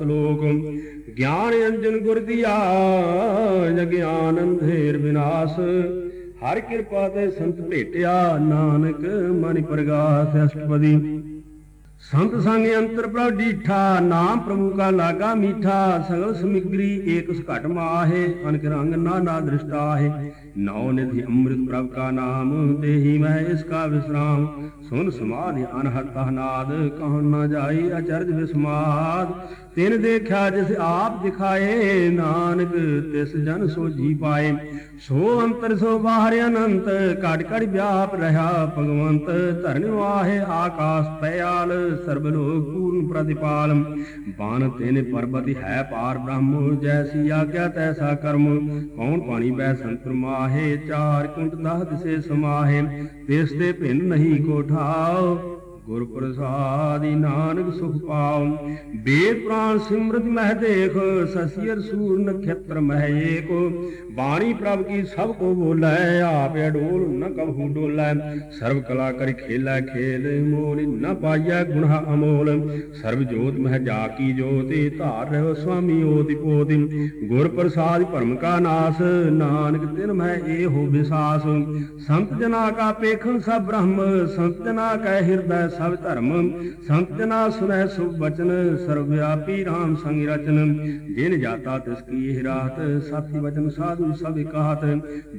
ਸ਼ਲੋਕ। ਗਿਆਨ ਅੰਜਨ ਗੁਰ ਦੀਆ ਜਗਿਆਨ ਅੰਧੇਰ ਵਿਨਾਸ਼। ਹਰ ਕਿਰਪਾ ਤੇ ਸੰਤ ਭੇਟਿਆ ਨਾਨਕ ਮਨਿ ਪ੍ਰਗਾਸ ਅਸ਼ਟਪਦੀ। ਸੰਤ ਸੰਗ ਅੰਤਰ ਪ੍ਰਭ ਡੀਠਾ, ਨਾਮ ਪ੍ਰਭੂ ਕਾ ਲਾਗਾ ਮੀਠਾ, ਸਗਲ ਸਮਿਗਰੀ ਏਕ ਘਟ ਮਾਹੇ, ਅਨਕ ਰੰਗ ਨਾਨਾ ਦ੍ਰਿਸ਼ਟਾਹੇ। ਨੌ ਨਿਧि ਅੰਮ੍ਰਿਤ ਪ੍ਰਭ ਕਾ ਨਾਮ ਦੇਹੀ ਮੈਂ ਇਸ ਕਾ ਵਿਸਰਾਮ। ਸੁਨ ਸਮਾਧਿ ਅਨਹਤ ਨਾਦ ਕਹਨ ਨਾ ਜਾਈ ਅਚਰਜ ਵਿਸਮਾਦ। ਤਿਨ ਦੇਖਿਆ ਜਿਸ ਆਪ ਦਿਖਾਏ, ਨਾਨਕ ਤਿਸ ਜਨ ਸੋਜੀ ਪਾਏ। ਸੋ ਅੰਤਰ ਸੋ ਬਾਹਰ ਅਨੰਤ ਘਟ ਘਟ ਵਿਆਪ ਰਹਾ ਭਗਵੰਤ। ਧਰਨ ਵਾਹੇ ਆਕਾਸ ਪਿਆਲ ਸਰਬ ਲੋਕ ਪੂਰਨ ਪ੍ਰਤਿਪਾਲ ਬਾਨ ਤੇਨੇ ਪਰਬਤੀ ਹੈ ਪਾਰ ਬ੍ਰਹਮ, ਜੈਸੀ ਆਗਿਆ ਤੈਸਾ ਕਰਮ। ਕੌਣ ਪਾਣੀ ਬੈ ਸੰਤਰ ਮਾਹੇ ਚਾਰ ਕੁੰਟ ਦਹ ਦਿਸੇ ਸਮਾਹੇ। ਤਿਸ ਦੇ ਭਿੰਨ ਨਹੀਂ ਕੋਠਾਉ ਗੁਰ ਪ੍ਰਸਾਦਿ ਨਾਨਕ ਸੁਖ ਪਾਉ। ਬੇਦ ਪ੍ਰਾਨ ਸਿਮਰਤ ਮਹਿ ਦੇਖ ਸਸੀਰ ਸੂਰ ਨਖੇਤਰ ਮਹਿ ਏਕ। ਬਾਣੀ ਪ੍ਰਭ ਕੀ ਸਭ ਕੋ ਬੋਲੇ, ਆਪ ਅਡੋਲ ਨ ਕਬਹੂ ਡੋਲੇ। ਸਰਬ ਕਲਾ ਕਰਿ ਖੇਲਾ ਖੇਲ, ਮੋਲ ਨ ਪਾਈਐ ਗੁਣਾ ਅਮੋਲ। ਸਰਬ ਜੋਤ ਮਹਿ ਜਾ ਕੀ ਜੋਤਿ ਧਾਰ ਰਹਿ ਸੁਆਮੀ ਓਤਿ ਪੋਤਿ ਗੁਰ ਪ੍ਰਸਾਦਿ ਭਰਮ ਕਾ ਨਾਸ, ਨਾਨਕ ਤਿਨ ਮੈਂ ਏਹੋ ਵਿਸਾਸ ਸੰਤ ਜਨਾ ਕਾ ਪੇਖਣ ਸਭ ਬ੍ਰਹਮ, ਸੰਤ ਜਨਾ ਕੈ ਹਿਰਦੈ ਸਭ ਧਰਮ। ਸੰਤ ਜਨਾ ਸੁਨੈ ਸੁਭ ਬਚਨ ਸਰਵ ਵਿਆਪੀ RAM ਸੰਗ ਰਚਨ। ਜਿਨ ਜਾਤਾ ਤਿਸ ਕੀ ਇਹ ਰਾਤ, ਸਾਥੀ ਵਚਨ ਸਾਧੂ ਸਭ ਇਕਾਹਤ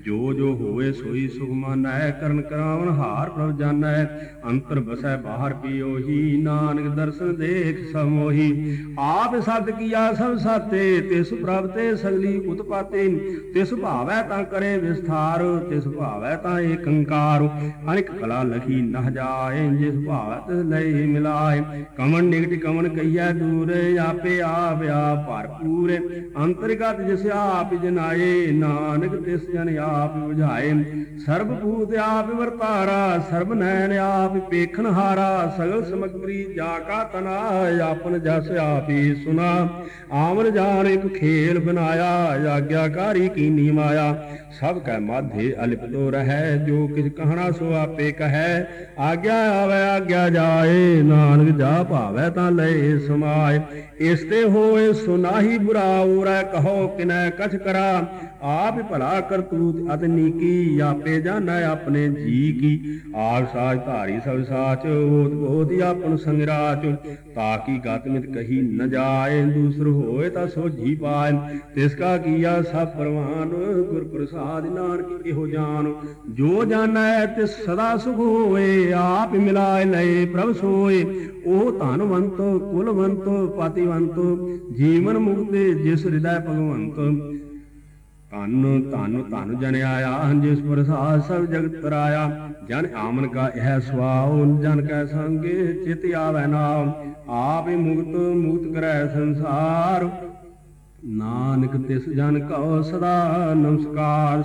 ਜੋ ਜੋ ਹੋਵੇ ਸੋਈ ਸੁਖ ਮਾਨੈ, ਕਰਨ ਕਰਾਵਨ ਹਾਰ ਪ੍ਰਭ ਜਾਣੈ ਅੰਤਰ ਬਸੈ ਬਾਹਰ ਪੀਓਹੀ ਨਾਨਕ ਦਰਸ਼ਨ ਦੇਖ ਸਭ ਮੋਹੀ। ਆਪ ਸਤ ਕੀਆ ਸਭ ਸਾਤੇ ਤਿਸ ਪ੍ਰਭ ਤੇ ਸਗਲੀ ਉਤਪਾਤੇ ਤਿਸ ਭਾਵੈ ਤਾਂ ਕਰੇ ਵਿਸਥਾਰ, ਤਿਸ ਭਾਵੈ ਤਾਂ ਏਕੰਕਾਰ। ਅਨਿਕ ਕਲਾ ਲਖੀ ਨਹ ਜਾਏ, ਜਿਸ ਭਾਵ ਤਿਸ ਲਈ ਮਿਲਾਏ। ਕਮਨ ਨਿਕਟ ਕਮਨ ਕਈਐ ਦੂਰ, ਆਪੇ ਆਪ ਆਪ ਭਰਪੂਰ। ਅੰਤਰਗਤ ਜਿਸ ਆਪ ਜਨਾਏ, ਨਾਨਕ ਤਿਸ ਜਨ ਆਪ 부ਝਾਏ ਸਰਬ ਭੂਤ ਆਪ ਵਰਤਾਰਾ ਸਰਬ ਨੈਣ ਆਪ ਪੇਖਣ ਹਾਰਾ। ਸਗਲ ਸਮਗਰੀ ਜਾ ਕਾ ਤਨਾ, ਆਪਨ ਜਸ ਆਪੀ ਸੁਨਾ। ਆਮਨ ਜਾਣ ਇੱਕ ਖੇਲ ਬਨਾਇਆ ਆਗਿਆਕਾਰੀ ਕੀਨੀ ਮਾਇਆ। ਸਭ ਕੈ ਮਾਧੇ ਅਲਿਪਤੋ ਰਹੈ, ਜੋ ਕਿਛ ਕਹਣਾ ਸੋ ਆਪੇ ਕਹੈ। ਆਗਿਆ ਆਵੇ ਆਗਿਆ ਜਾਏ, ਨਾਨਕ ਜਾ ਭਾਵੈ ਤਾਂ ਲਏ ਸਮਾਏ। ਇਸ ਤੇ ਹੋਏ ਸੁਨਾਹੀ ਬੁਰਾ ਉਰੈ ਕਹੋ ਕਿਨੈ ਕਛ ਕਰਾ। ਆਪ ਭਲਾ ਕਰਤੂਤ ਅਤ ਨੀਕੀ, ਆਪੇ ਜਾਣੈ ਆਪਣੇ ਜੀ ਕੀ। ਆਪ ਸਾਜ ਧਾਰੀ ਸਭ ਸਾਚ ਹੋਤ ਹੋਤ ਆਪਨ ਸੰਗਰਾਚ। ਤਾਂ ਕੀ ਗਤ ਕਹੀ ਨ ਜਾਏ, ਦੂਸਰ ਹੋਏ ਤਾਂ ਸੋਝੀ ਪਾਏ। ਤਿਸ ਕਾ ਕੀਆ ਸਭ ਪ੍ਰਵਾਨ, ਗੁਰ ਪ੍ਰਸਾਦ ਨਾਨਕ ਇਹੋ ਜਾਨ। ਜੋ ਜਾਣੈ ਤਿਸ ਸਦਾ ਸੁਖ ਹੋਏ, ਆਪ ਮਿਲਾਏ ਲਏ ਪ੍ਰਭ ਸੋਏ, ਉਹ ਧਨਵੰਤ, ਕੁਲਵੰਤ, ਪਤਿਵੰਤ, ਜੀਵਨ ਮੁਕਤੇ ਜਿਸ ਹਿਰਦੈ ਭਗਵੰਤ। ਧਨ ਧਨ ਧਨ ਜਨ ਆਇਆ, ਜਿਸ ਪ੍ਰਸਾਦ ਸਭ ਜਗਤ ਤਰਾਇਆ ਜਨ ਆਮਨ ਕਾ ਇਹ ਸਵਾਉ ਜਨ ਕੈ ਸੰਗੇ ਚਿਤ ਆਵੈ ਨਾਮ। ਆਪ ਹੀ ਮੁਕਤ ਮੁਕਤ ਕਰੈ ਸੰਸਾਰ। ਨਾਨਕ ਤਿਸ ਜਨ ਕਉ ਸਦਾ ਨਮਸਕਾਰ।